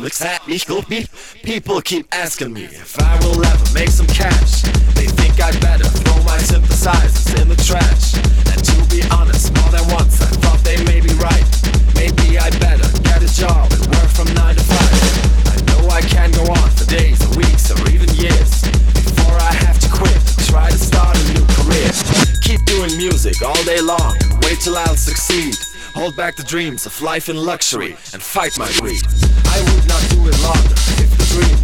looks at me. People keep asking me if I will ever make some cash. They think I'd better throw my synthesizers in the trash. And to be honest, more than once I thought they may be right. Maybe I better get a job and work from 9 to 5. I know I can go on for days or weeks or even years before I have to quit and try to start a new career. Keep doing music all day long wait till I'll succeed. Hold back the dreams of life in luxury and fight my greed. I would not do it longer if the dream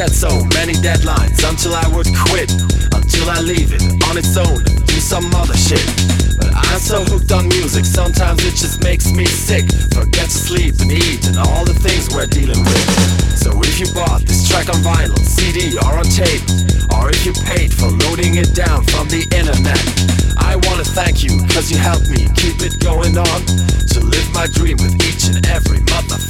set so many deadlines until I would quit, until I leave it on its own do some other shit. But I'm so hooked on music, sometimes it just makes me sick. Forget to sleep and eat and all the things we're dealing with. So if you bought this track on vinyl, CD, or on tape, or if you paid for loading it down from the internet, I wanna thank you, cause you helped me keep it going on. To live my dream with each and every motherfucking song.